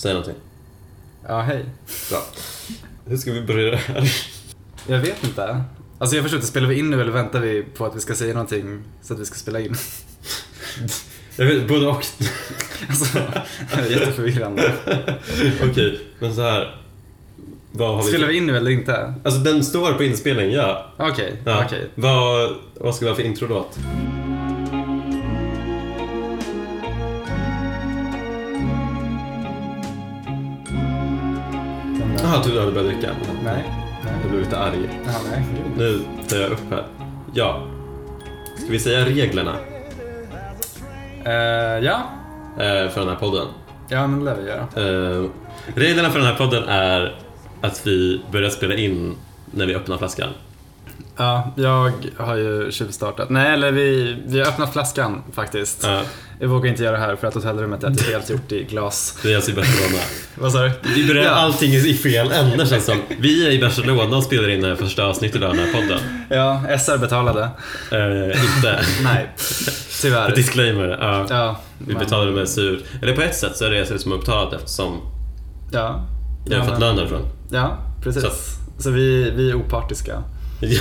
Säg någonting. Ja, hej. Bra. Hur ska vi börja det här? Jag vet inte. Alltså jag förstår inte, spelar vi in nu eller väntar vi på att vi ska säga någonting så att vi ska spela in? Jag vet, både och. Alltså, det är jätteförvirrande. Okej, men så här. Vad har. Spelar vi in nu eller inte? Alltså den står på inspelning, ja. Okej, ja. okej. Vad, vad ska vi ha för introdåt? Jaha, du hade börjat dricka? Nej. nej. Jag blev lite arg. Jaha, nej. Nu tar jag upp här. Ja. Ska vi säga reglerna Eh, ja. eh, för den här podden? Ja, men det lär vi göra. Eh, reglerna för den här podden är att vi börjar spela in när vi öppnar flaskan. Ja, jag har ju tjuvstartat. Nej, eller vi, vi har öppnat flaskan faktiskt. Ja, Jag vågar inte göra det här för att hotellrummet är helt gjort i glas. vi är alltså i Barcelona. Vad sa du? Vi börjar Ja. allting i fel ände känns som. Vi är i Barcelona och spelar in det här första avsnittet av den här podden. Ja, SR betalade. Eh, inte. Nej, tyvärr. Disclaimer. Ja. Ja, Vi men- betalade med sur... Eller på ett sätt så är det som har betalat eftersom Ja. jag har fått lön därifrån. Ja, precis. Så. Så, vi, vi är opartiska. Ja.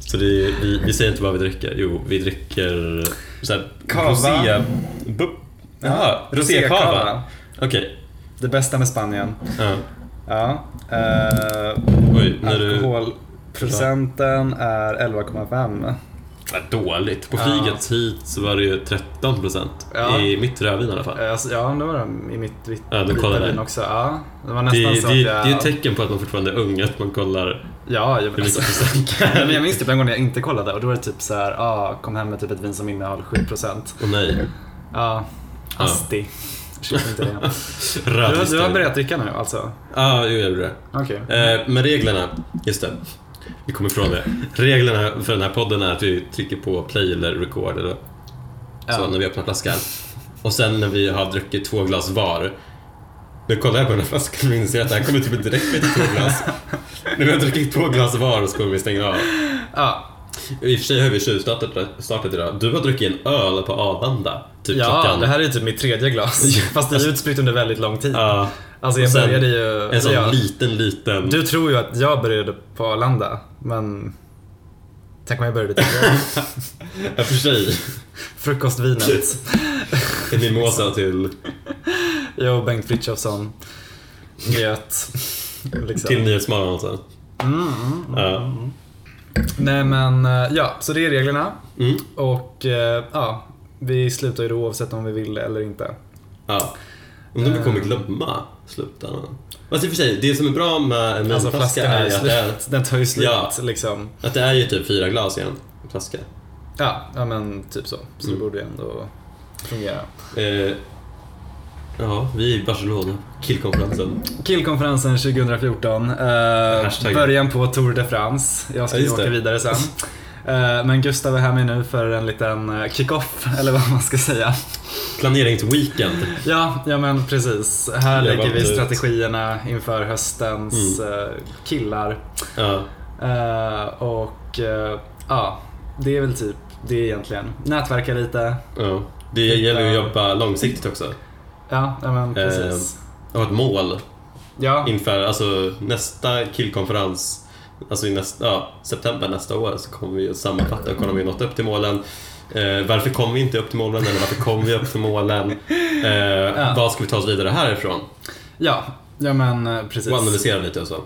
Så det vi, vi säger inte vad vi dricker. Jo, vi dricker såhär Cava. rosé... Bu, jaha, rosécava. rosécava. Okej. Det bästa med Spanien. Ja. Ja. Eh, Oj, när du... alkoholprocenten är 11,5. Ja, dåligt. På Ja. flyget hit så var det ju 13 procent. Ja. I mitt rödvin i alla fall. Ja, det var de i mitt vitt, Ja, vita vin också. Ja, det var Det, nästan det, så det, att det jag... är ett tecken på att man fortfarande är ung, att man kollar Ja, jag, alltså, men jag minns typ en gång när jag inte kollade och då var det typ så här, ah, kom hem med typ ett vin som innehöll 7%. Åh nej. Ja, Asti. Köp inte det. Du, du har börjat dricka nu alltså? Ja, jo, jag gjorde det. Okej. Eh, men reglerna, just det. Vi kommer ifrån det. Reglerna för den här podden är att vi trycker på play eller record eller så Ja. när vi öppnar flaskan. Och sen när vi har druckit två glas var. Nu kollar jag på den här flaskan och inser att det här kommer typ räcka till två glas. vi har druckit två glas var så kommer vi stänga av. Ja, I och för sig har vi tjuvstartat startat idag. Du har druckit en öl på Arlanda. Typ ja klockan... det här är typ mitt tredje glas. Fast det är utspritt under väldigt lång tid. Ja, Alltså jag Och sen började ju... en sån ja, liten, liten... Du tror ju att jag började på Arlanda, men... Tänk om jag började tidigare. Ja, för sig. Frukostvinet. En mimosa till, Jag och Bengt Frithiofsson njöt. Liksom. till Nyhetsmorgon alltså. Ja. Nej men, eh, ja, så det är reglerna. Mm. Och eh, ja, vi slutar ju då oavsett om vi vill eller inte. Ja. Undrar om vi kommer glömma slutändan. Fast i och för sig, det som är bra med en Alltså flaskan är är ju att det är. Den tar ju slut Ja. liksom. att det är ju typ fyra glas i en flaska. Ja, ja men typ så. Så Mm. det borde ju ändå fungera. Eh, ja, vi är i Barcelona. Killkonferensen. Killkonferensen 2014. Eh, början på Tour de France. Jag ska Ja, åka det. vidare sen. Eh, men Gustav är här med nu för en liten eh, kick-off, eller vad man ska säga. Planeringsweekend. Ja, ja men precis. Här lägger vi ut. strategierna inför höstens Mm. eh, killar. Ja. Eh, och eh, ja, det är väl typ det egentligen. Nätverka lite. ja. Det gäller ju att jobba långsiktigt också. Ja, ja men precis. Och ha ett mål Ja, inför alltså, nästa killkonferens. Alltså i nästa, ja, september nästa år så kommer vi att sammanfatta och kolla om vi nått upp till målen. Eh, varför kom vi inte upp till målen eller varför kom vi upp till målen? Eh, Vad ska vi ta oss vidare härifrån? ja, ja men eh, precis. Och analysera lite och så.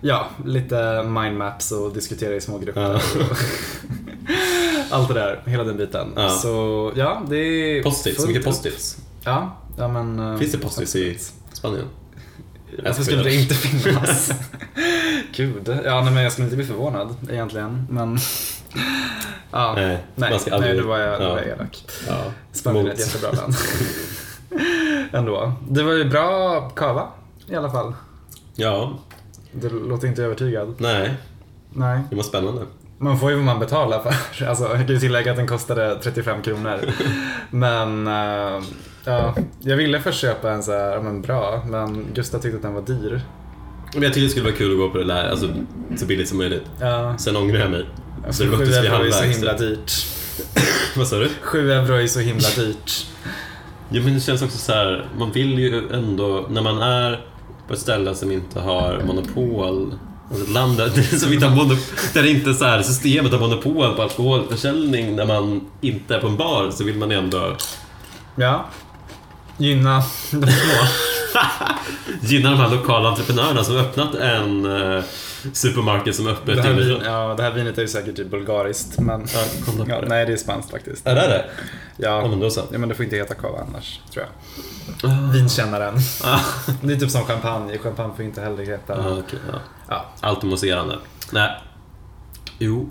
Ja, lite mindmaps och diskutera i små grupper. Ja. och Allt det där, hela den biten. Ja. Så ja, det är... Post-its, fullt mycket upp. Ja, ja men... eh, Finns det post-its i Spanien? Varför skulle det inte finnas? Gud. Ja, nej, men jag skulle inte bli förvånad egentligen, men... Ja, Nej, nej, man ska aldrig- nej, nu var jag, ja. var jag elak. Ja. Spanien är ett jättebra land. Ändå. Det var ju bra kava i alla fall. Ja, Du låter inte övertygad. nej, Nej. det var spännande. Man får ju vad man betalar för. Alltså, jag kan ju tillägga att den kostade 35 kronor. Men eh, ja, jag ville först köpa en så här, ja, men bra, men Gustav tyckte att den var dyr. Men jag tyckte det skulle vara kul att gå på det där, alltså så billigt som möjligt. Ja, Sen ångrar jag mig. alltså, det sju möttes vi euro är så himla dyrt. Vad sa du? Sju euro är så himla dyrt. Ja, men det känns också så här, man vill ju ändå, när man är på ett ställe som inte har monopol, alltså ett land där, som inte har där inte så här, systemet har monopol på alkoholförsäljning när man inte är på en bar, så vill man ändå Ja. Gynna de små. gynna de här lokala entreprenörerna som öppnat en eh, supermarket som är öppet Det här, vin, ja, det här vinet är ju säkert typ bulgariskt, men... Ja, Ja, nej, det är spanskt faktiskt. Är det det? Ja, Ja, men då så. ja, men det får inte heta cava annars, tror jag. Vinkännaren. Ah. Det är typ som champagne. Champagne får inte heller heta... Ah, okej, ja. Ja. Allt mousserande. Nej. Jo.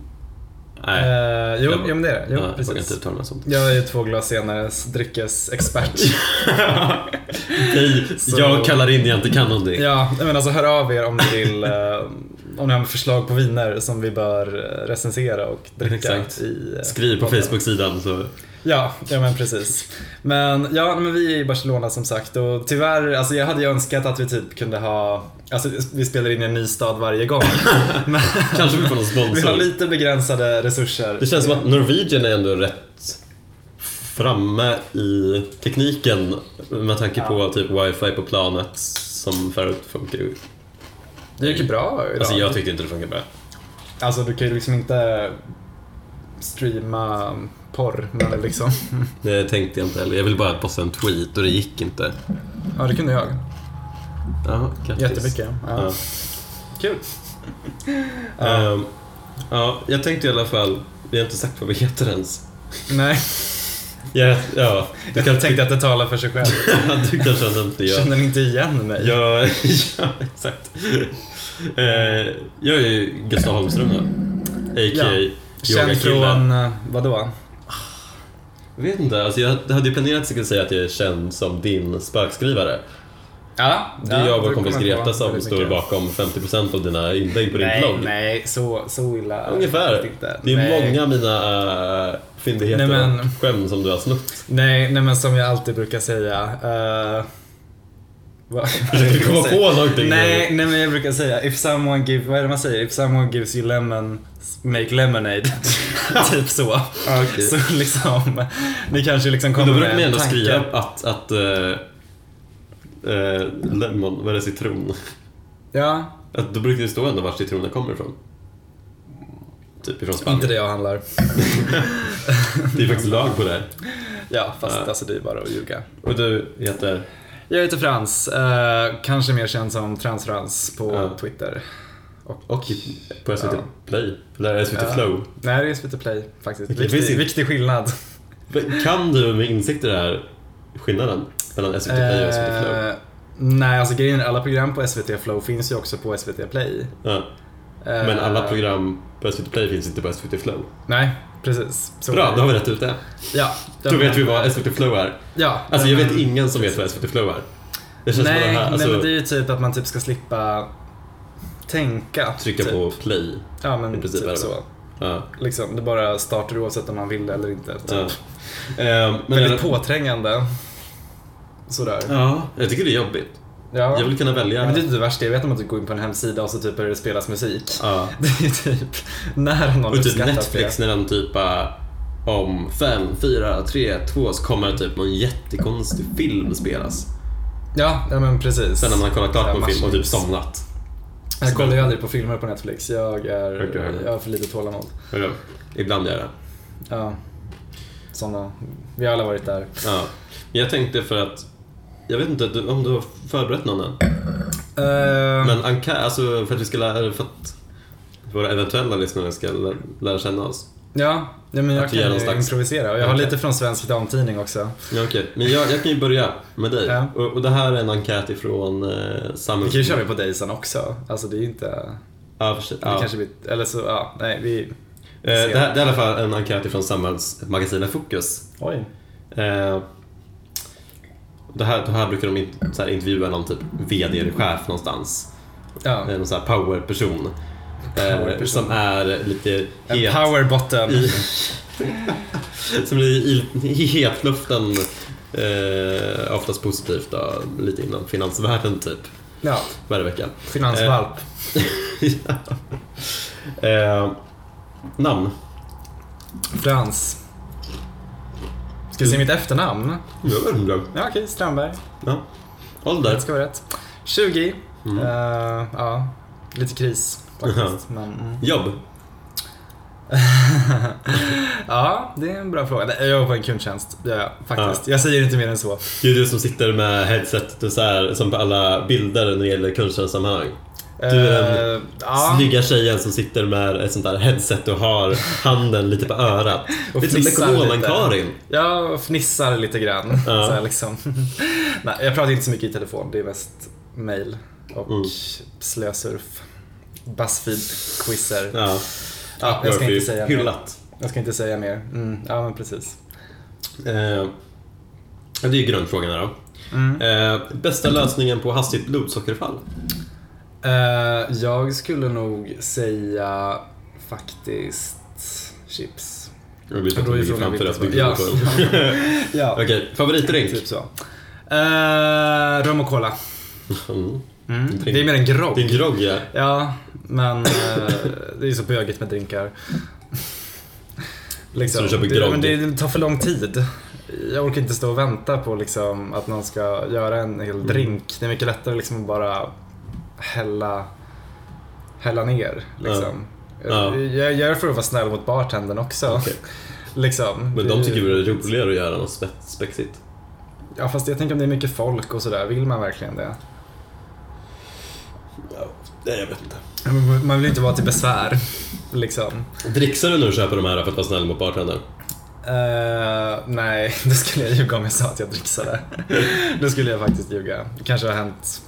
Nej. Eh, jo, Jag- jo, men det är det. Jo, ja, jag vågar inte precis. uttala mig sånt. Jag är ju två glas senare dryckesexpert. Nej, jag kallar in jag inte kan någonting. ja, men alltså hör av er om ni vill eh, om ni har förslag på viner som vi bör eh, recensera och dricka Exakt. i eh, Skriv på. Facebook-sidan så... Ja, ja men precis. Men ja, men vi är i Barcelona som sagt och tyvärr, alltså jag hade ju önskat att vi typ kunde ha, alltså vi spelar in i en ny stad varje gång. men Kanske vi får någon vi har sponsor. lite begränsade resurser. Det känns som att Norwegian är ändå rätt framme i tekniken med tanke på typ wifi på planet som förut funkar. Det gick ju bra idag. Alltså jag tyckte inte det funkar bra. Alltså du kan ju liksom inte streama porr, men liksom. Det tänkte jag inte heller. Jag ville bara posta en tweet och det gick inte. Ja, det kunde jag. Ja, grattis. Jättemycket. Ja. Ja. Kul. Ehm, ja, jag tänkte i alla fall, vi har inte sagt vad vi heter ens. Nej, Ja, ja du, kan, tänkte att det talar för sig själv. du kan känna inte jag. Känner ni inte igen mig? Ja, ja exakt. Eh, jag är ju Gustav Holmström då. A.k.a. Ja. Känd från, eh, vadå? Jag vet inte, alltså jag hade ju planerat att jag skulle säga att jag är känd som din spökskrivare. Ja, Det är jag och vår kompis Greta som står bakom 50% av dina inlägg på din Nej, blogg. nej, så, så illa är Ungefär. det inte. Det är nej. många av mina uh, fyndigheter Nej, men- och skämt som du har snott. Nej, nej men som jag alltid brukar säga. Uh, Försöker komma på någonting Nej, nej men jag brukar säga if someone give, vad är det man säger? If someone gives you lemon, make lemonade. typ så. Okej. Så liksom, ni kanske liksom kommer då med brukar man en ändå tanke. skriva att, att uh, lemon, vad är det, citron? Ja, Att då brukar det stå ändå var citronen kommer ifrån. Typ ifrån inte Spanien. det jag handlar. Det är faktiskt lag på det. Ja, fast Ja. alltså det är bara att ljuga. Och du heter? Jag heter Frans, eh, kanske mer känd som Transfrans på Ja. Twitter. Och på SVT Ja. Play? Eller SVT Ja. Flow? Nej, det är SVT Play faktiskt. Finns Viktig, inte- viktig skillnad. Kan du med insikt i det här skillnaden mellan SVT Play och SVT Flow? Eh, nej, alltså grejen är alla program på SVT Flow finns ju också på SVT Play. Ja. Eh, Men alla program på SVT Play finns inte på SVT Flow. Nej, precis. Så Bra, då har vi rätt ut det. Ja. Då vet vi vad SVT Flow är. Ja. Alltså jag vet ingen som vet vad SVT Flow är. Det känns Nej, som här, alltså, nej, men det är ju typ att man typ ska slippa tänka. trycka typ. på play. Ja, men i princip typ så. Ja. Liksom, det bara startar oavsett om man vill det eller inte. Typ. Ja. Ehm, men Väldigt påträngande. Sådär. Ja, jag tycker det är jobbigt. Ja. Jag vill kunna välja. Ja, men det är inte det värsta, jag vet om att du går in på en hemsida och så typ börjar det spelas musik. Ja. Det är typ när någon Och typ Netflix det. när den typ om fem, fyra, tre, två så kommer typ någon jättekonstig film spelas. Ja, ja men precis. Sen när man har kollat klart Ja, på en film och typ somnat. Jag kollar ju aldrig på filmer på Netflix. Jag, är, Okej. jag har för lite tålamod. Hörru, Ibland gör jag det. Ja. Såna. Vi har alla varit där. Ja. Men Jag tänkte för att, jag vet inte om du har förberett någon än. Uh, Men enkät, alltså för att vi ska lära, för att våra eventuella lyssnare ska lä- lära känna oss. ja, ja, men jag att vi kan ju slags- improvisera. Och jag har lite från Svensk Damtidning också. Ja, okej. Men jag, jag kan ju börja med dig. Ja. Och, och det här är en enkät ifrån eh, Vi samhälls... kan ju köra på dig sen också. Alltså det är ju inte... Ja, för sig. Det Ja. kanske blir... Eller så, ja, nej vi... Eh, det, här, det är i alla fall en enkät ifrån samhällsmagasinet Fokus. Oj. Eh, det, här, det här brukar de in, så här, intervjua någon typ VD eller chef någonstans. Ja. Eh, Någon sån här powerperson. Eh, Powerperson. som är lite En het. power bottom. i, som är i, i hetluften. Eh, oftast positivt då, lite inom finansvärlden typ. Ja, Varje vecka. finansvalp. ja. eh, namn. Frans. Ska vi se mitt efternamn? Jag vet inte. Ja, okej. Strandberg. Ja. Ålder? Det ska vara rätt. 20. Mm. Eh, ja, lite kris faktiskt. Men, mm. Jobb? ja, det är en bra fråga. Jag jobbar på en kundtjänst, ja, ja, faktiskt. Jag säger inte mer än så. Det är du som sitter med headset och så här, som på alla bilder när det gäller kundtjänstsammanhang. Du är den ja, Snygga tjejen som sitter med ett sånt där headset och har handen lite på örat. Och lite som fnissar lite. Ekonomen-Karin. jag fnissar lite grann. Ja. Så liksom. Nej, jag pratar inte så mycket i telefon. Det är mest mail och Mm. slösurf. Buzzfeed-quizzer. Ja, Ja, jag ska Murphy inte säga mer. hyllat. Jag ska inte säga mer. Mm, ja, men precis. Ja, det är ju grundfrågan här då. Mm. Eh, bästa lösningen på hastigt blodsockerfall? Eh, jag skulle nog säga faktiskt chips. Jag blir Då är inte frågan fram till vilket rätt som- byggnad Ja. ja, Okej, favoritdrink? typ så. Eh, rum och cola. Mm. Mm. Det är mer en grogg. Din grogg ja. Ja, men eh, det är så bögigt med drinkar. Liksom. Så du köper det, grogg? men det, det tar för lång tid. Jag orkar inte stå och vänta på liksom, att någon ska göra en hel Mm. drink. Det är mycket lättare liksom att bara hälla, hälla ner. Liksom. Ja. Jag, gör det för att vara snäll mot bartendern också. Okej. Liksom. Men de tycker väl det är roligare att göra något spe- spexigt? Ja, fast jag tänker om det är mycket folk och sådär. Vill man verkligen det? Ja, nej, jag vet inte. Man vill inte vara till besvär. Liksom. Dricksar du när du köper de här för att vara snäll mot bartendern? Eh, nej, det skulle jag ljuga om jag sa att jag dricksade. det skulle jag faktiskt ljuga. Det kanske har hänt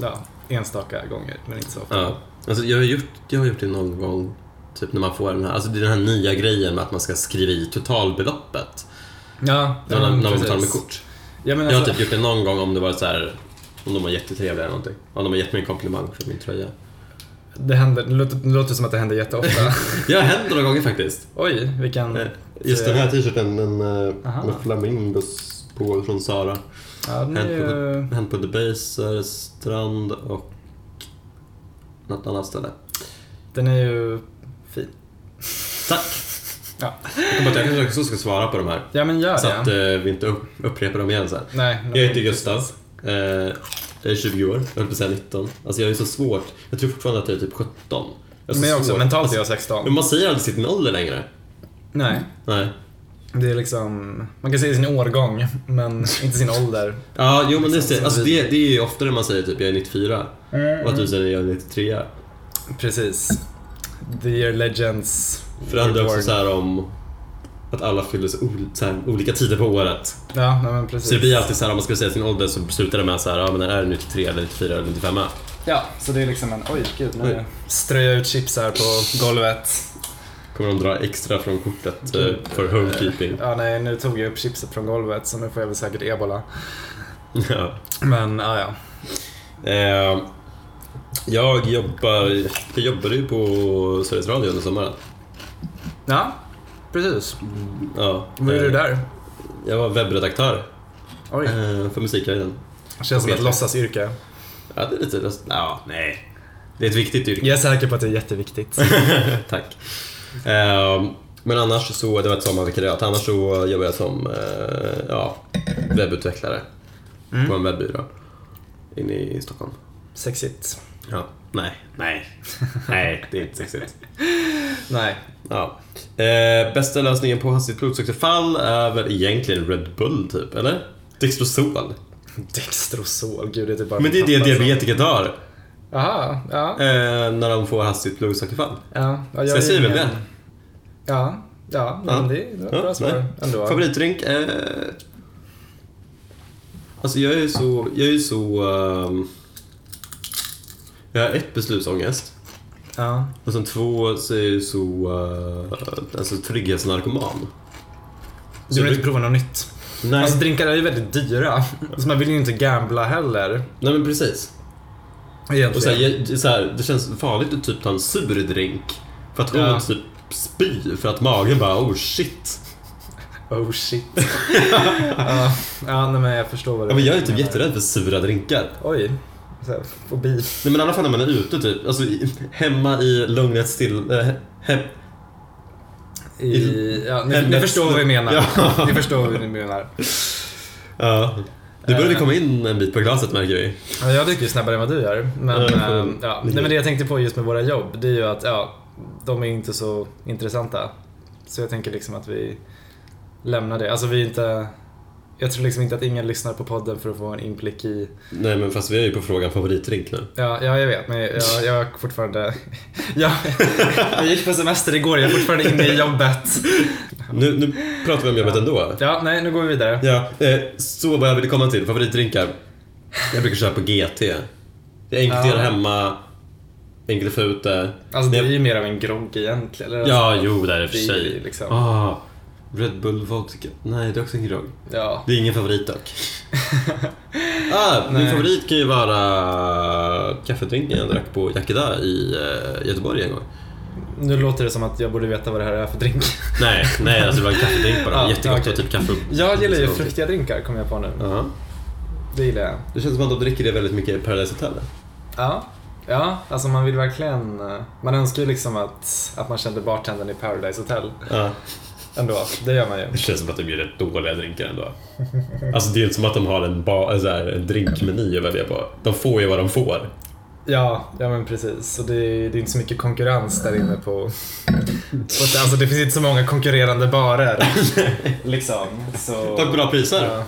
ja, enstaka gånger, men inte så ofta. Ja. Alltså, jag, har gjort, jag har gjort det någon gång, typ när man får den här, alltså det är den här nya grejen med att man ska skriva i totalbeloppet. Ja, när, när man betalar med kort. Ja, men Jag har alltså, typ gjort det någon gång om det var så här om de var jättetrevliga eller någonting. Om de har gett mig en komplimang för min tröja. det, händer, det, låter, det låter som att det händer jätteofta. Det har hänt några gånger faktiskt. Oj, vilken... Eh, Just den här t-shirten, den eh, Aha. med flamingos på från Sara. Ja, den på, på Debaser, Strand och något annat ställe. Den är ju fin. Tack! Ja, Jag kommer att jag kanske också ska svara på de här. ja men gör Så det. att eh, vi inte upp, upprepar dem igen sen. Nej, Jag heter Gustav. Eh, jag är 20 år, jag höll på att säga 19. Alltså jag är så svårt. Jag tror fortfarande att jag är typ 17. Jag är så Men jag också, mentalt är alltså, jag 16. Men man säger aldrig sin ålder längre. Nej, Nej. Det är liksom... Man kan säga sin årgång, men inte sin ålder. Ja, jo men det, alltså, det, det är ju oftare man säger typ jag är 94. Och att du säger jag är 93. Precis. The year legends. För det handlar också så här om att alla fyller olika tider på året. Ja, nej, men precis. Så det blir alltid så här om man ska säga sin ålder så slutar det med så här, ja men är det 93 eller 94 eller 95? Ja, så det är liksom en... Oj, gud. Nu ströjar jag ut chips här på golvet. Kommer de dra extra från kortet eh, för homekeeping? Ja, nej, nu tog jag upp chipset från golvet så nu får jag väl säkert ebola. Ja. Men, ja, ja. Eh, jag jobbar, jag jobbade ju på Sveriges Radio under sommaren. Ja, precis. Ja, Vad är du eh, där? Jag var webbredaktör Oj, eh, för Musikguiden. känns som ett låtsasyrke. Ja, det är lite... Ja, nej. Det är ett viktigt yrke. Jag är säker på att det är jätteviktigt. Tack. Eh, men annars så, det var ett sommarvikariat, annars så jobbar jag som eh, ja, webbutvecklare Mm. på en webbyrå inne i Stockholm. Sexigt. Ja. Nej, nej. nej, det är inte sexigt. Nej. Ja. Eh, bästa lösningen på hastigt blodsockerfall är väl egentligen Red Bull typ, eller? Dextrosol. Dextrosol, gud det är typ bara Men det är det diabetiker tar Jaha, ja. eh, när de får hastigt blodsockerfall. ja. ja Så jag säger väl det. Ja, ja, Ja. det är bra Ja, svar nej. ändå. Favoritdrink? Eh, alltså jag är ju så... Jag är så... ehm, jag har ett beslutsångest. Ja. Och sen två så är jag ju så... Uh, alltså trygghetsnarkoman. Du vill Så inte prova något nytt? Nej. Alltså drinkar är ju väldigt dyra. Så man vill ju inte gambla heller. Nej men precis. Egentligen. Och så här, så här, det känns farligt att typ ta en sur drink. För att hon Ja. typ spy för att magen bara oh shit. Oh shit. ja, ja, nej men jag förstår vad du Ja, men jag är typ jätterädd för sura drinkar. Oj. Så här, fobi. Nej men i alla fall när man är ute typ. Alltså hemma i lugnet still... Äh, hem, I, ja, ni, ni förstår vad vi menar. Ja. Ni förstår vad vi menar. Ja. Du började Eh. komma in en bit på glaset märker vi. Ja, jag dricker ju snabbare än vad du gör. Men, jag ehm, ja. Nej, men det jag tänkte på just med våra jobb, det är ju att ja, de är inte så intressanta. Så jag tänker liksom att vi lämnar det. Alltså vi inte... Jag tror liksom inte att ingen lyssnar på podden för att få en inblick i... Nej men fast vi är ju på frågan favoritdrink nu. Ja, ja jag vet, men jag, jag är fortfarande... Ja, jag gick på semester igår, jag är fortfarande inne i jobbet. Nu, nu pratar vi om jobbet ändå. Ja, nej, nu går vi vidare. Ja, eh, så vad jag ville komma till, favoritdrinkar. Jag brukar köra på GT. Det är enkelt att Ja. göra hemma, enkelt att få ut det. Alltså det är ju mer av en grogg egentligen. Eller? Ja, jo, det är det för det är sig. liksom- Ah, Red Bull vodka. Nej, det är också en grogg. Ja. Det är ingen favorit dock. ah, min favorit kan ju vara kaffedrinken jag drack på Yakida i eh, Göteborg en gång. Nu låter det som att jag borde veta vad det här är för drink. Nej, nej, alltså det var en kaffedrink bara. Ja, Jättegott och typ kaffe. Jag gillar ju fruktiga drinkar, kommer jag på nu. Ja. Det gillar jag. Det känns som att de dricker det väldigt mycket i Paradise Hotel. Ja, ja alltså man vill verkligen... eh, Man önskar ju liksom att, att man kände bartendern i Paradise Hotel. Ja. Ändå, det gör man ju. Det känns som att de gör rätt dåliga drinkar ändå. Alltså det är inte som att de har en, ba, så här, en drinkmeny att välja på. De får ju vad de får. Ja, ja men precis. Och det, är- det är inte så mycket konkurrens där inne på... på alltså det finns inte så många konkurrerande barer. liksom. Så, Tack bra priser. Ja.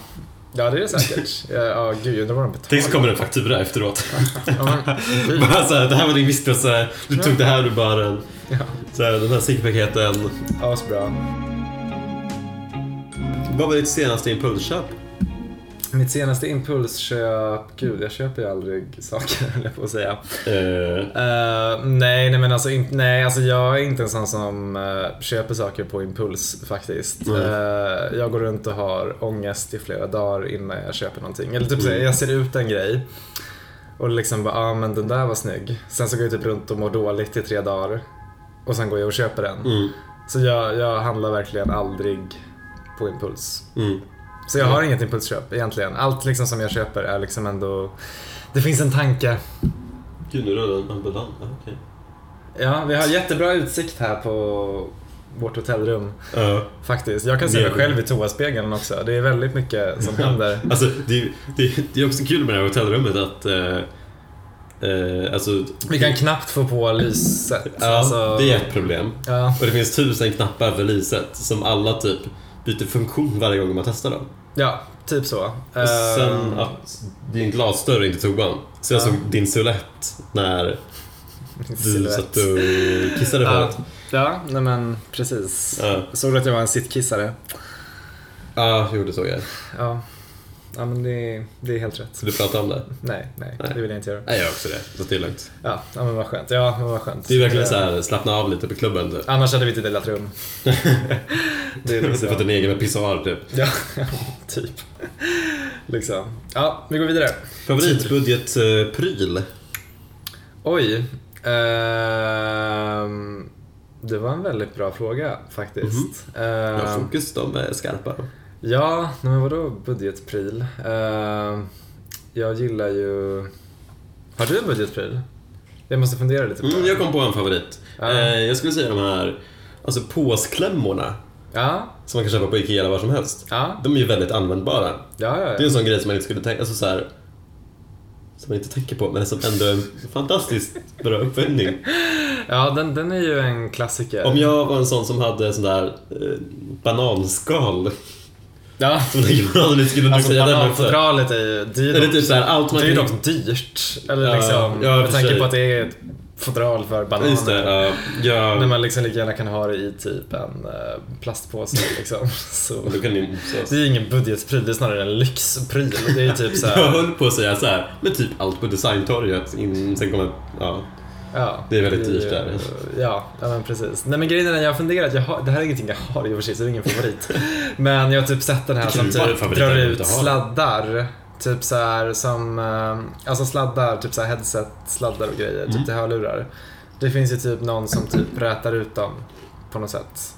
ja, det är det säkert. Ja, ja gud, jag undrar vad de betalar. Tänk så kommer en faktura efteråt. Ja, men. Bara så här, det här var din vispresa, du tog det här ur baren. Ja, Så här, den här ciggpaketen. asbra. Vad var ditt senaste impulsköp? Mitt senaste impulsköp, gud jag köper ju aldrig saker höll jag på att säga. Eh, Eh, nej, nej men alltså, in, nej, alltså jag är inte en sån som eh, köper saker på impuls faktiskt. Eh, jag går runt och har ångest i flera dagar innan jag köper någonting. Eller typ Mm. såhär, jag ser ut en grej och liksom bara, ja ah, men den där var snygg. Sen så går jag typ runt och mår dåligt i tre dagar och sen går jag och köper den. mm, Så jag, jag handlar verkligen aldrig på impuls. Så jag har inget impulsköp egentligen. Allt liksom som jag köper är liksom ändå, det finns en tanke. Gud, nu rullar en ambulans. Ja, okej. Ja, vi har jättebra utsikt här på vårt hotellrum Ja. faktiskt. Jag kan se mig själv i toaspegeln också. Det är väldigt mycket som händer. Alltså, det, det, det är också kul med det här hotellrummet att... Eh, eh, alltså, Vi kan knappt få på lyset. ja, Alltså, det är ett problem. Och det finns tusen knappar för lyset som alla typ byter funktion varje gång man testar dem. ja, typ så. Och sen Ehm, att din glasdörr inte tog ban. Så jag Ja. såg din silhuett när du satt och kissade Ja, förut. ja, nej men precis. Såg du att jag var en sittkissare? ja jo det såg jag. Ja. Ja, men det, det är helt rätt. Så du pratade om det? Nej, nej, Nej. det vill jag inte göra. Nej, jag gör också det. Så det är lugnt. Ja, ja men vad skönt. Ja, men vad skönt. Det är verkligen Eh, så här, slappna av lite på klubben typ. Annars hade vi inte delat rum. det är liksom. fått en egen pissoar typ. Ja, typ. liksom. Ja, vi går vidare. Favoritbudgetpryl? Oj. Ehm, det var en väldigt bra fråga faktiskt. Ja, Ehm, fokus de är skarpa. Ja, men vadå budgetpryl? Ehm, jag gillar ju... Har du en budgetpryl? Jag måste fundera lite på Mm, det. jag kom på en favorit. Ja. Eh, jag skulle säga de här alltså påsklämmorna Ja, som man kan köpa på Ikea eller var som helst. ja, De är ju väldigt användbara. ja, ja. Det är ja. en sån grej som man inte skulle tänka, alltså så här, som man inte tänker på, men som ändå är en fantastiskt bra uppfinning. ja den, den är ju en klassiker. Om jag var en sån som hade sån där eh, bananskal Ja. som man aldrig skulle Alltså säga den också. bananfodralet är ju... Det är ju Eller dock, typ så här, allt man det är kan... dock dyrt. Eller Ja, liksom, ja, med tanke på att det är ett fodral för bananer. Just det, ja. ja. När man liksom lika gärna kan ha det i typ en eh, plastpåse liksom. Så. Det är ju ingen budgetpryl, det är snarare en lyxpryl. Det är typ så jag här, höll på att säga så här, med typ allt på designtorget. In, sen kommer, ja. Ja, det är väldigt dyrt där. Ja, ja men precis. Nej men grejen är den jag har funderat, jag har, det här är ingenting jag har i och för sig så det är ingen favorit. Men jag har typ sett den här som typ drar ut sladdar. Typ så här som, eh, alltså sladdar, typ så här headset-sladdar och grejer, Mm. typ till hörlurar. Det finns ju typ någon som typ rätar ut dem på något sätt.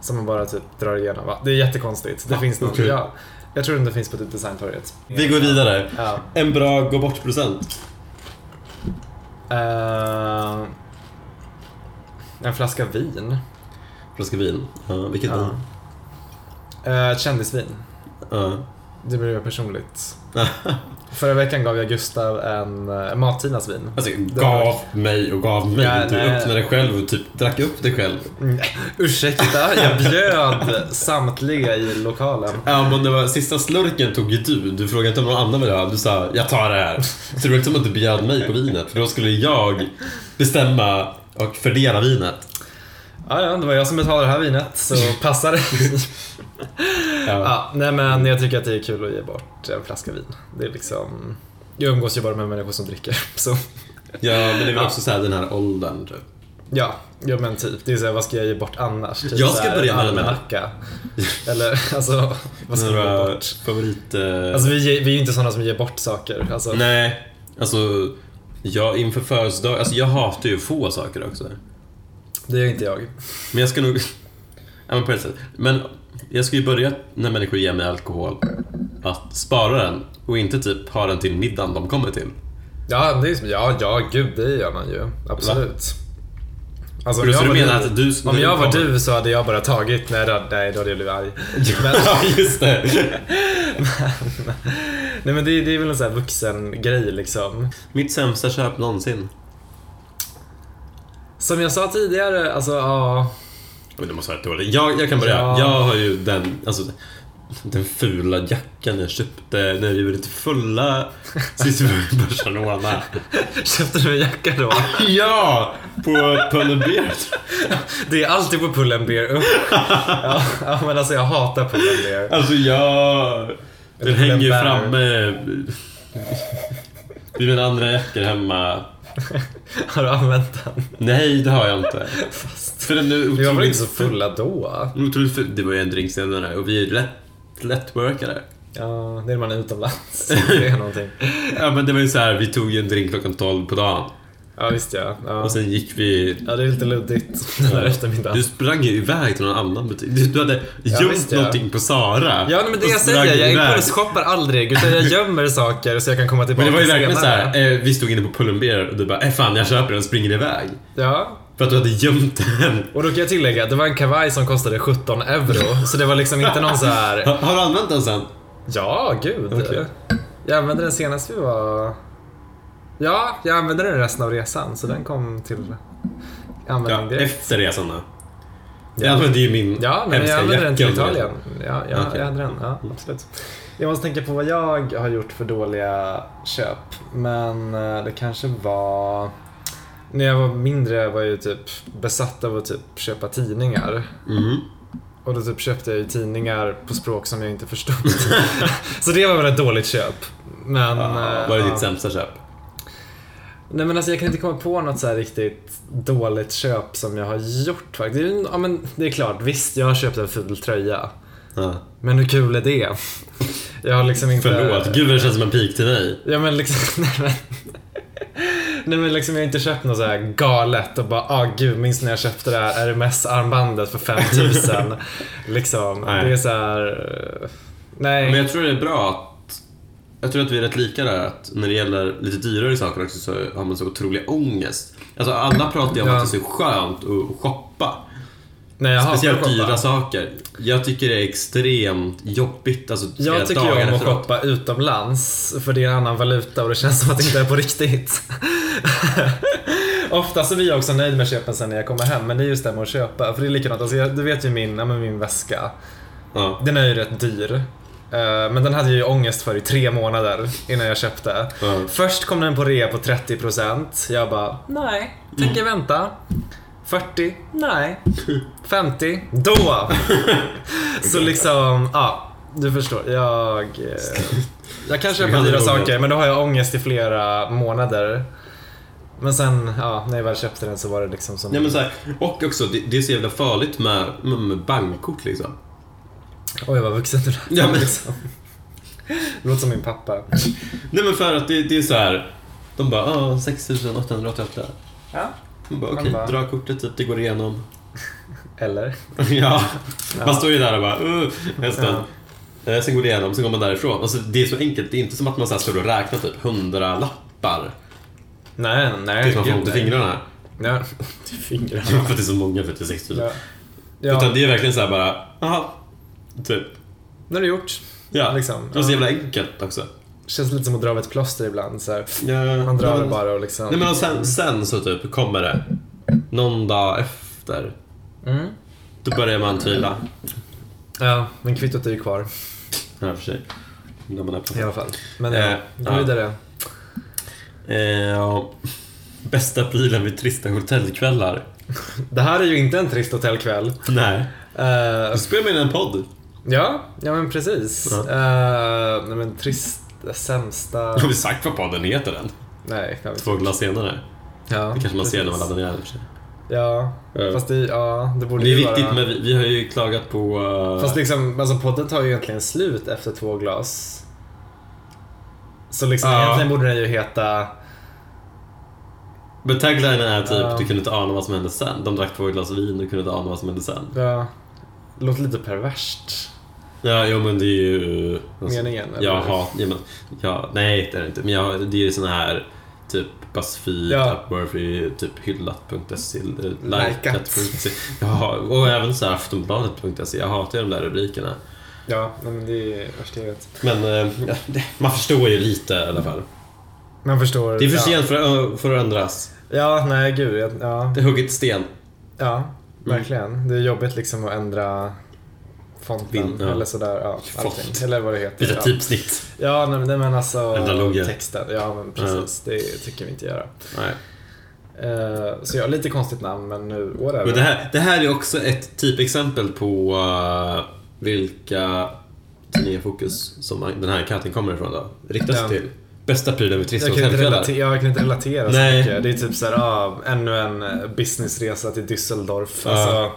Som man bara typ drar igenom. Va? Det är jättekonstigt. Det Ah, finns någon, okej. ja. Jag tror det finns på typ designtorget. Vi går vidare. Ja. En bra gå bort-procent. Eh, en flaska vin. flaska vin. Ja, vilket vin? Eh, kändisvin. Ja. Det blir personligt. Förra veckan gav jag Gustav en uh, Mattinas vin. Alltså, gav mig och gav mig. Ja, du nej. öppnade själv och typ drack upp det själv. Nej, ursäkta, jag bjöd samtliga i lokalen. Ja, men det var sista slurken tog ju du. Du frågade inte om någon annan ville ha. Du sa, jag tar det här. Så det var som att du bjöd mig på vinet. För då skulle jag bestämma och fördela vinet. Ja, ja, det var jag som betalade det här vinet, så passar det. Ja. nej men jag tycker att det är kul att ge bort en flaska vin. Det är liksom... Jag umgås ju bara med människor som dricker, så... Ja, men det är väl också så här den här åldern typ. Ja, ja men typ. Det är såhär, vad ska jag ge bort annars? Typ Jag ska börja med almanacka. Eller, alltså, vad ska jag ge Några bort? favorit... eh, Alltså vi, vi är ju inte sådana som ger bort saker. Alltså, Nej, alltså jag inför födelsedag, alltså jag hatar ju att få saker också. det gör inte jag. Men jag ska nog... Ja, men på ett sätt. Men jag ska ju börja när människor ger mig alkohol att spara den och inte typ ha den till middagen de kommer till. Ja, det är, ja, ja, gud, det gör man ju. Absolut. Alltså, För om jag du var menar du, att du... om jag var du så hade jag bara tagit, nej då, nej, då hade jag blivit arg. Men, Ja, just det. nej men det, det är väl en sån här vuxen grej liksom. Mitt sämsta köp någonsin. Som jag sa tidigare, alltså ja. Men det måste vara dåligt. Jag, jag kan börja. Ja. Jag har ju den, alltså, den fula jackan jag köpte när vi var lite fulla sist vi var i Barcelona. Köpte du en jacka då? Ja! På Pull Beard. Det är alltid på pull upp. Ja, men alltså jag hatar pull bear. Alltså jag... Den hänger ju framme vid mina andra jackor hemma. Har du använt den? Nej, det har jag inte. För den är Vi var väl inte så fulla då? Otroligt full. Det var ju en drink senare och vi är lätt, lättworkade. Ja, det är man utomlands. Det är någonting. Ja men det var ju så här, vi tog ju en drink klockan 12 på dagen. Ja, visst ja. ja. Och sen gick vi... Ja, det är lite luddigt den där eftermiddagen. Du sprang ju iväg till någon annan butik. Du, hade gömt visst, ja. någonting på Sara. Ja, men det jag säger, jag impulsshoppar aldrig utan jag gömmer saker så jag kan komma Men tillbaka det var ju verkligen så senare. här, eh, vi stod inne på Pull and Bear och du bara, eh fan jag köper den och springer iväg. Ja, För att du hade gömt den. och då kan jag tillägga att det var en kavaj som kostade 17 euro. Så det var liksom inte någon så här. Har, har du använt den sen? Ja, gud. Okej. Jag använde den senast vi var... Ja, jag använde den resten av resan så den kom till användning Ja, direkt. efter resan då. Ja. Jag använde ju min Ja, men jag använde den till Italien. Ja, ja Okej. jag hade den. Ja, absolut. Jag måste tänka på vad jag har gjort för dåliga köp. Men eh, det kanske var... När jag var mindre var jag ju typ besatt av att typ köpa tidningar. Mhm. Och då typ köpte jag ju tidningar på språk som jag inte förstod. Så det var väl ett dåligt köp. Men... Ja, eh, är ja. ditt sämsta köp? Nej men alltså jag kan inte komma på något så här riktigt dåligt köp som jag har gjort faktiskt. Det ja, men det är klart, visst jag har köpt en ful tröja. Ja. Men hur kul är det? Jag har liksom inte... Förlåt, gud vad det känns som en pik till mig. Ja men liksom... Nej men, nej, men liksom jag har inte köpt något så här galet och bara ah gud, minns när jag köpte det här RMS-armbandet för 5000? liksom. Nej. Det är så här... Nej. Men jag tror det är bra att... Jag tror att vi är rätt lika där, att när det gäller lite dyrare saker också så har man så otrolig ångest. Alltså alla pratar ju om Ja. att det är så skönt att shoppa. Nej jag Speciellt dyra saker. Jag tycker det är extremt jobbigt. Alltså, Jag tycker ju om att shoppa utomlands för det är en annan valuta och det känns som att det inte är på riktigt. Ofta så blir jag också nöjd med köpen sen när jag kommer hem men det är just det med att köpa. För det är likadant, alltså jag, du vet ju min, ja, min väska. Ja. Den är ju rätt dyr. Eh, Men den hade jag ju ångest för i tre månader innan jag köpte. Ja. Först kom den på rea på 30%. Jag bara, nej, tänker Mm. vänta. 40? Nej. 50? Då! Så liksom, ja. Du förstår. Jag... eh, Jag kan köpa dyra saker men då har jag ångest i flera månader. Men sen, ja, när jag väl köpte den så var det liksom som... Nej, men så här, och också, det, det är så jävla farligt med, med, med bankkort liksom. Oj, vad vuxen du lät. Ja, men- liksom. Det låter som min pappa. Nej men för att det, det är så här. De bara, ah, 6888. Ja. Man bara, okej, bara- dra kortet typ, det går igenom. Eller? ja. Ja. Man står ju där och bara, uh, hästen. Eh, Sen går det igenom, sen går man därifrån. Alltså, det är så enkelt, det är inte som att man så här står och räknar typ hundra lappar. Nej, nej. Tills man får ont i fingrarna. Ja, till fingrarna. för att det är så många för att det är 6000. Ja. Ja. Utan det är verkligen så här bara, aha, typ. Nu är det gjort. Ja, Liksom. det var så jävla enkelt också. Känns lite som att dra av ett plåster ibland. Så här. Ja, Man drar det bara och liksom... Nej men och sen, sen så typ kommer det. Någon dag efter. Mm. Då börjar man tvivla. Ja, men kvittot är ju kvar Ja, för sig. När man är på. i alla fall. Men Eh, ja, gå ja. vidare. Eh. Bästa prylen vid trista hotellkvällar. Det här är ju inte en trist hotellkväll. Nej. Eh, Du spelar med en podd. ja, ja men precis. Ja. Eh, nej men trist, det sämsta... Har vi sagt vad podden heter än? Nej, det har vi Två glas senare. Ja, Det kanske man ser när man laddar ner den för sig. Ja, Ja. fast det, ja, det borde Det är ju viktigt, vara... men vi, vi har ju klagat på... Uh, Fast liksom, alltså podden tar ju egentligen slut efter två glas. Så liksom Ja. egentligen borde den ju heta... Men taglinen är typ, Ja. du kunde inte ana vad som hände sen. De drack två glas vin, du kunde inte ana vad som hände sen. Ja, låter lite perverst. Ja, jo men det är ju... Meningen, eller? Jag hat, ja, men, ja, nej det är det inte. Men jag, det är ju såna här typ Buzzfeed, Ja. Upworthy, typ hyllat.se, Likat. likat.se. Ja, och även så här aftonbladet.se. Jag hatar ju de där rubrikerna. Ja, men det är värsta jag vet. Men eh, ja, det- man förstår ju lite i alla fall. Man förstår. Det är för ja. sent för, att- för att ändras. Ja, nej gud. Ja, Det är hugget sten. ja verkligen. Det är jobbigt liksom att ändra fonten Vin- ja. eller sådär. Ja, Font. allting. Eller vad det heter. Byta ja. typsnitt. Ja, nej, men- men alltså Ändra logga. texten. Ja, men precis. Det tycker vi inte göra. Nej. Eh, så ja, lite konstigt namn, men nu, whatever. Men det här, det här är också ett typexempel på uh, vilka tidningar-fokus som man- den här katten kommer ifrån då. Riktas Ja. till. Bästa prylen vid hotellkvällar. relatera, jag kan inte relatera så Nej. mycket. Det är typ såhär, ah, ännu en eh, businessresa till Düsseldorf. Ja. Alltså,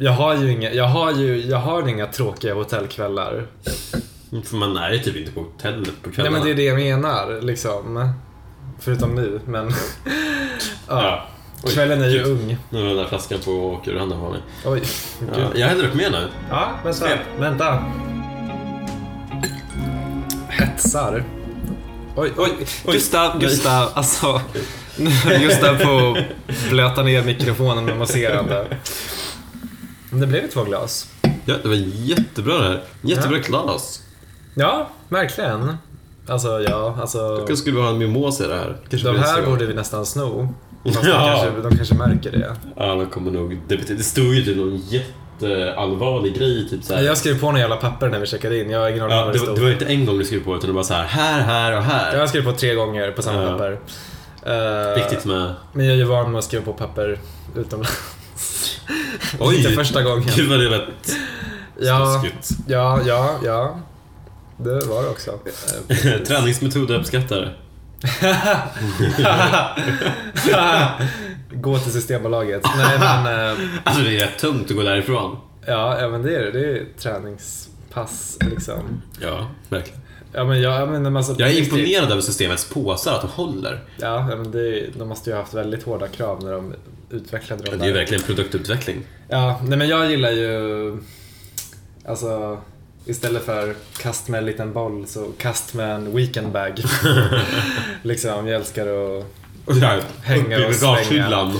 jag har ju inga, jag har ju, jag har inga tråkiga hotellkvällar. För man är ju typ inte på hotellet på Nej kvällarna. men det är det jag menar, liksom. Förutom nu, men... ja. Oj, Kvällen är ju gud. ung. Nu är den där flaskan på och åker ur handen på mig. Oj, Ja, jag häller upp mer nu. Ja, vänta. Svep. Vänta. Hetsar. Oj, oj. Oj. Gustav, Nej. Gustav, alltså. Nu höll Gustav på att blöta ner mikrofonen med masserande. Det blev ju två glas. Ja, det var jättebra det här. Jättebra glas. Ja, verkligen. Alltså, ja, alltså. Kanske skulle vi ha en mimosa i det här. Kanske De här så. borde vi nästan sno. Fast de, Ja. kanske, de kanske märker det. Ja, de kommer nog... Det, det stod ju typ någon jätteallvarlig grej, typ såhär. Jag skrev på några jävla papper när vi checkade in. Jag har ingen aning Ja, vad det, det var- stod. det var inte en gång du skrev på utan det var så här, här, här och här. Jag skrivit på tre gånger på samma Ja. papper. Eh, Viktigt med... Men jag är ju van med att skriva på papper utomlands. Oj. Inte första gången. Gud vad det lät Ja, ja, ja, ja. Det var det också. Träningsmetod jag uppskattar. Gå till Systembolaget. Nej men, eh, Alltså det är rätt tungt att gå därifrån. ja, men det är det. Det är träningspass liksom. Ja, verkligen. Ja men jag, ja, men alltså, Jag är det- imponerad över systemets påsar, att de håller. Ja, ja, men det, de måste ju ha haft väldigt hårda krav när de utvecklade de Det är ju där. verkligen produktutveckling. Ja, nej men jag gillar ju... Alltså, istället för kast med en liten boll så kast med en weekendbag. liksom, jag älskar att... Och här, Hänga och svänga.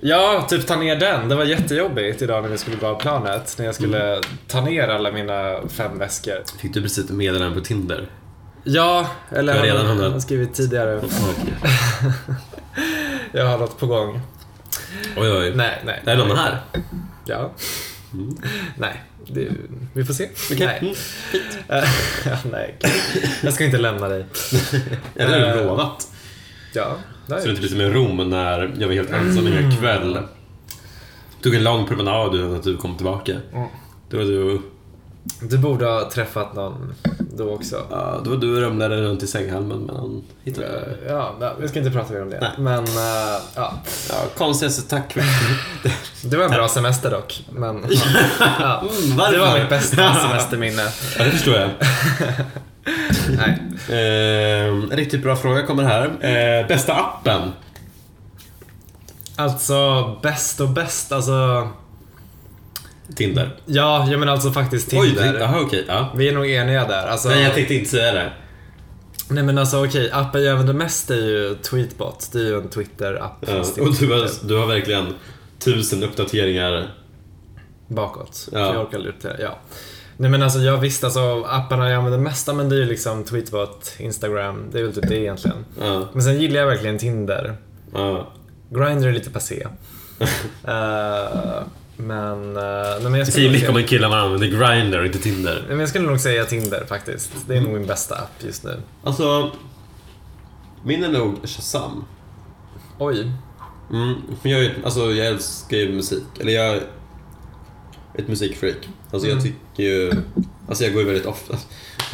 Ja, typ ta ner den. Det var jättejobbigt idag när vi skulle gå av planet. När jag skulle Mm. ta ner alla mina fem väskor. Fick du precis ett meddelande på Tinder? Ja, eller Jag redan han han skrivit tidigare. Jag har något på gång. Oj, oj. Nej, nej. Är det någon här? Ja. Nej, det, vi får se. Mm. Okej. Nej. Mm. Ja, nej, jag ska inte lämna dig. Eller är Eh, lovat? Ja, har Så det inte blir som i Rom när jag var helt ensam en hel kväll. Tog en lång promenad utan att du kom tillbaka. Mm. Det var du, Du borde ha träffat någon då också. ja, var du och rumlade runt i sänghalmen men han hittade Eh, Ja, ja, vi ska inte prata mer om det. Nej. Men eh, ja, Ja, konstigaste tack. det var en bra semester dock. Men, ja. Mm? Det var mitt bästa semesterminne. Ja, det förstår jag. Nej. Eh, riktigt bra fråga kommer här. Eh, bästa appen? Alltså, bäst och bäst. Alltså, Tinder. ja, jag menar alltså faktiskt Tinder. Oj, jaha okej. Ja. Vi är nog eniga där. Alltså, Nej, jag tänkte inte säga det. Nej men alltså okej, appen jag använder mest är ju Tweetbot. Det är ju en Twitter-app. Ja, och du har, du har verkligen tusen uppdateringar. bakåt. Ja. Jag orkar det. Ja. Nej men alltså jag visste alltså apparna jag använder mest, men det är ju liksom Tweetbot, Instagram, det är väl typ det egentligen. Ja, Men sen gillar jag verkligen Tinder. ja. Grindr är lite passé. Eh, men... uh, nej, men jag Det säger mycket om en kille man använder Grindr inte Tinder. men jag skulle nog säga Tinder faktiskt. Det är nog min bästa app just nu. Alltså, min är nog Shazam. Oj. Mm, för jag, alltså, jag älskar ju musik. Eller jag är ett musikfreak. Alltså jag Mm. tycker ju... Alltså jag går ju väldigt ofta...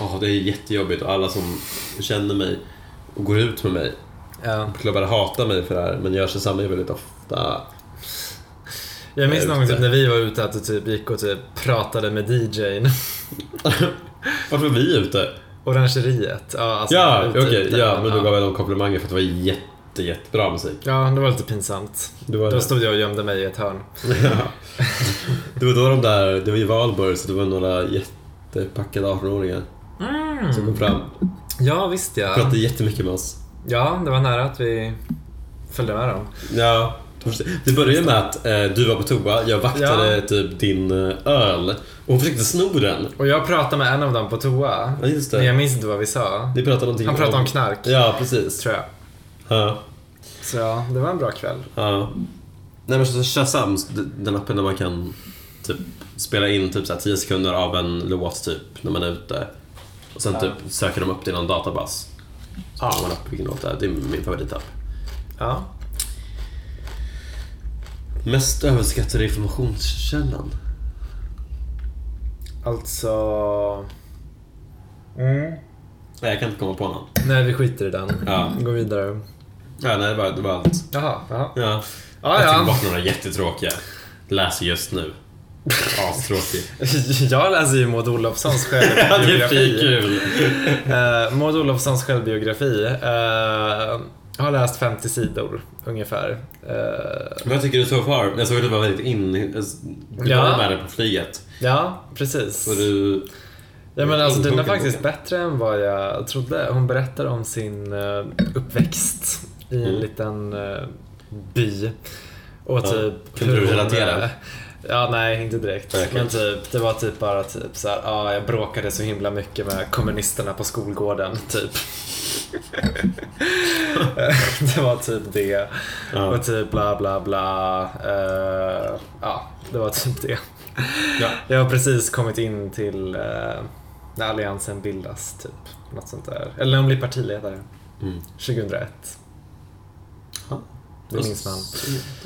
Åh, det är jättejobbigt och alla som känner mig och går ut med mig Ja. klubbar hatar mig för det här, men gör sig samma väldigt ofta. Jag minns Jag någon gång typ, när vi var ute att du typ gick och typ pratade med DJn. Varför är vi ute? Orangeriet. Ja, alltså, Ja, okej. ute. ja, men då gav jag dem komplimanger för att det var jätte, jättebra musik. Ja, det var lite pinsamt. Det var, Då det. stod jag och gömde mig i ett hörn. Ja. det var då de där, det var i Valborg, så det var några jättepackade 18-åringar som kom fram. Ja, visst ja. Pratade jättemycket med oss. Ja, det var nära att vi följde med dem. Ja, det började med att eh, du var på toa, jag vaktade Ja. typ din eh, öl och hon försökte sno den. Och jag pratade med en av dem på toa. Ja, just Men jag det. minns inte vad vi sa. Ni pratade någonting Han pratade om knark, Ja, precis. tror jag. Ja. Så ja, det var en bra kväll. Ja. Nej men så Shazam, den appen där man kan typ spela in typ så här 10 sekunder av en låt typ när man är ute. Och sen Ja. typ söker de upp det i någon databas. Så man upp vilken låt det är. Det är min favoritapp. Ja. Mest överskattade informationskällan? Alltså... Mm. Nej, jag kan inte komma på någon. Nej, vi skiter i den. Ja. Gå vidare. Ja, nej, det var, det var allt. Jaha, jaha. Ja. Ja, jag ja. bort några jättetråkiga. Läser just nu. Astråkig. Jag läser ju Maud Olofssons ja, det är självbiografi. kul. uh, Maud Olofssons självbiografi. Uh, har läst 50 sidor ungefär. Eh, Vad tycker du så far? Jag såg att du var väldigt in... Du Ja. var med det på flyget. ja, precis. Och du... Ja men alltså den är faktiskt bättre än vad jag trodde. Hon berättar om sin eh, uppväxt i en Mm. liten eh, by. Och Ja. typ... Kunde hur du relatera? Ja, nej, inte direkt. Okej. Men typ, det var typ bara typ så här, ja, jag bråkade så himla mycket med kommunisterna på skolgården, typ. det var typ det. Ja. Och typ bla bla bla. Eh, ja, det var typ det. Ja. Jag har precis kommit in till eh, när Alliansen bildas, typ. Något sånt där. Eller när de blir partiledare. Mm. 2001. Det minns man.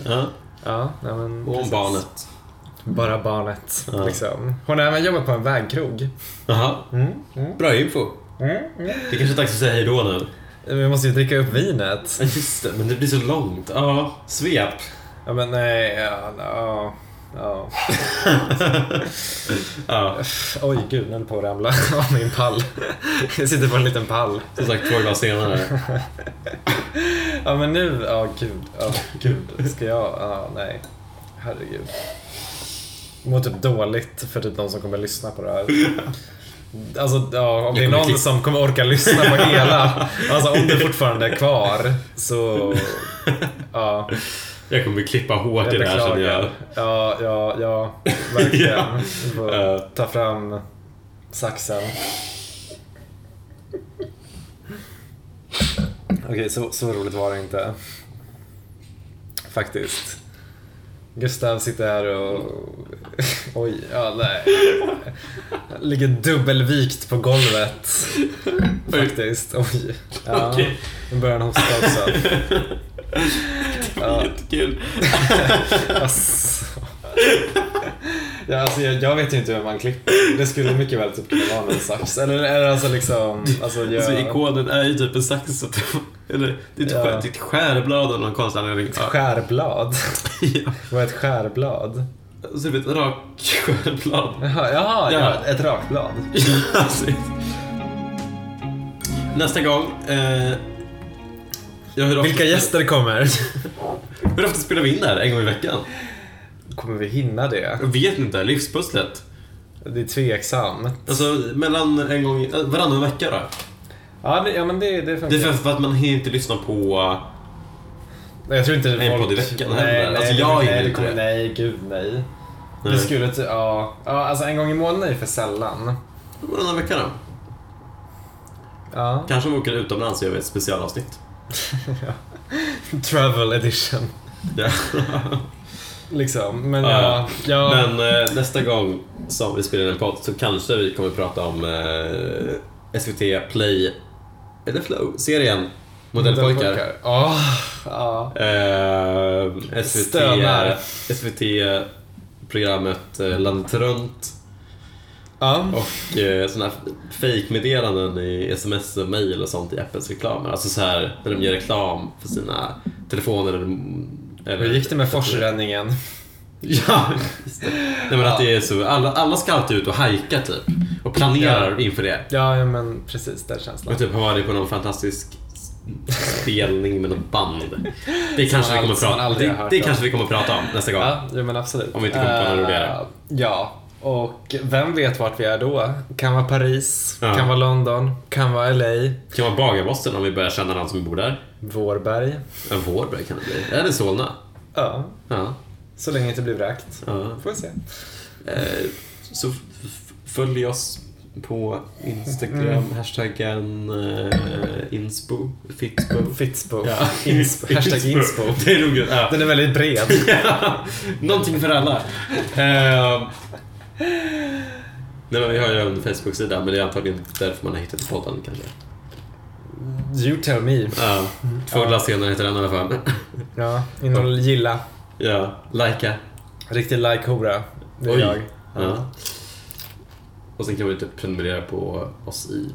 Ja. Ja, nej, men Och om barnet. Bara barnet, Ja. liksom. Hon har även jobbat på en vägkrog. Jaha. Mm, mm, Bra info. mm, mm. Det kanske är dags att säga hejdå nu. Vi måste ju dricka upp vinet. Ja, just det. Men det blir så långt. Ja. Svep. Ja, men nej, ja, ja. ja. Ja. Oj, gud, den höll på att ramla av min pall. Jag sitter på en liten pall. Som sagt, två glas senare. Ja, men nu, ja gud, ja gud. Ska jag, ja nej. Herregud. Jag mår typ dåligt för typ de som kommer lyssna på det här. Alltså, ja, om det är någon klipp- som kommer orka lyssna på hela, alltså om det fortfarande är kvar, så, ja, Jag kommer klippa hårt jag i det här känner jag. Ja, ja, ja, verkligen. Ja. Får ta fram saxen. Okej, så, så roligt var det inte. Faktiskt. Gustav sitter här och... Oj, ja nej. Ligger dubbelvikt på golvet. Faktiskt. Oj. Ja, Okej. Nu börjar han hosta också. Ja. Jättekul. Alltså. Ja, alltså jag, jag vet ju inte hur man klipper. Det skulle mycket väl typ kunna vara en sax. Eller det alltså liksom... Alltså, jag, Så ikonen är ju typ en sax. så Eller det är Ja. skär, är ett skärblad av någon konstig anledning. ett skärblad. Ja. Vad är ett skärblad? Så det är ett rakt skärblad. Jaha, jaha ja. Ja. ett rakblad. Alltså. Nästa gång. Eh, ofta, Vilka gäster kommer? hur ofta spelar vi in det här? En gång i veckan? Kommer vi hinna det? Jag vet inte. Livspusslet. Det är tveksamt. Alltså mellan en gång, i- eh, varannan vecka då? Ja, det, ja men det, det funkar. Det är för, att man hinner inte lyssna på Nej, Jag tror inte En folk... podd i veckan nej, heller. nej, Alltså, det- jag nej, hinner det inte det. Nej, gud nej. Nej. Vi skulle ty- ja, ja, alltså en gång i månaden är ju för sällan. Varannan vecka då? Ja. Kanske om vi åker utomlands så gör vi ett specialavsnitt. Travel edition. Ja. Liksom. Men Ja. ja, ja. Men eh, nästa gång som vi spelar in en podd så kanske vi kommer prata om eh, SVT Play, eller Flow-serien Modellpojkar. Ja. ja. Eh, SVT. SVT-programmet eh, Landet runt Ja. och eh, sådana här fake-meddelanden i sms och mail och sånt i Apples reklamer. Alltså så här när de gör reklam för sina telefoner eller Hur gick det med forsränningen? Ja, just det. Nej, men att det är så, alla, alla ska alltid ut och hajka typ och planerar Ja. inför det. Ja, ja, men precis den känslan. Och typ har varit på någon fantastisk spelning med något band. Det kanske vi kommer prata det, det kanske vi kommer prata om nästa gång. Ja, ja men absolut. Om vi inte kommer på något roligare. Ja, och vem vet vart vi är då? Kan vara Paris, Ja. kan vara London, kan vara LA, kan vara Bagarmossen om vi börjar känna någon som bor där. Vårberg. Ja, Vårberg kan det bli. Eller Solna. Ja, Ja. Så länge det inte blir vräkt. ja. Får vi se. Eh, Så följ oss på Instagram, Mm. hashtaggen eh, inspo, fitspo. Fitspo. Ja. Inspo. Hashtag inspo. Det är nog ja. Den är väldigt bred. ja. Någonting för alla. Eh, Nej, men vi har ju en Facebook-sida, men det är antagligen därför man har hittat podden kanske. You tell me. Ja, två glas senare heter den i alla fall. Ja, in och gilla. Ja, likea. Riktig like-hora. Det är Oj. jag. Ja. Och sen kan man ju typ prenumerera på oss i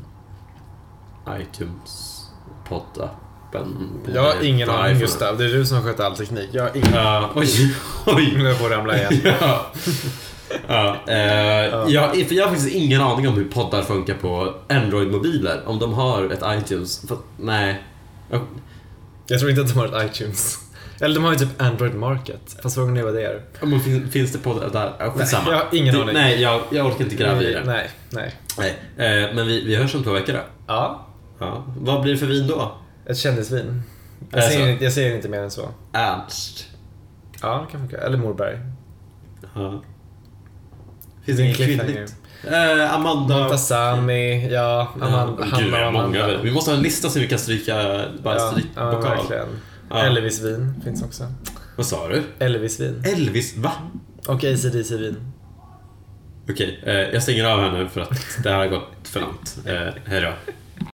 iTunes poddappen. Jag har ingen aning. Gustav. Det är du som sköter all teknik. Jag har ingen Ja, oj, oj. Nu får jag ramla igen. Ja. Ja, eh, jag, för jag har faktiskt ingen aning om hur poddar funkar på Android-mobiler. Om de har ett iTunes. För, nej. Jag tror inte att de har ett iTunes. Eller de har ju typ Android Market. Fast frågan är vad det är. Men finns, finns det poddar där? Ja, skitsamma. jag har ingen aning. Nej, jag, jag orkar inte gräva i det. Nej, nej. Nej. Eh, men vi, vi hörs om två veckor då. Ja, Ja. Vad blir det för vin då? ett kändisvin. Jag det säger, så? inte, jag säger inte mer än så. Ernst. Ja, det kan funka. Eller Morberg. Ja. Finns det inget kvinnligt? Eh, Amanda. Montazami, ja, Amanda, ja, Hanna gud, har många. Amanda. Vi måste ha en lista så vi kan stryka bara Ja, stryk ja. Ja. Elvis-vin finns också. Vad sa du? Elvis-vin. Elvis, va? Och ACDC-vin. Okej, eh, jag stänger av här nu för att det här har gått för långt. Eh, hej då.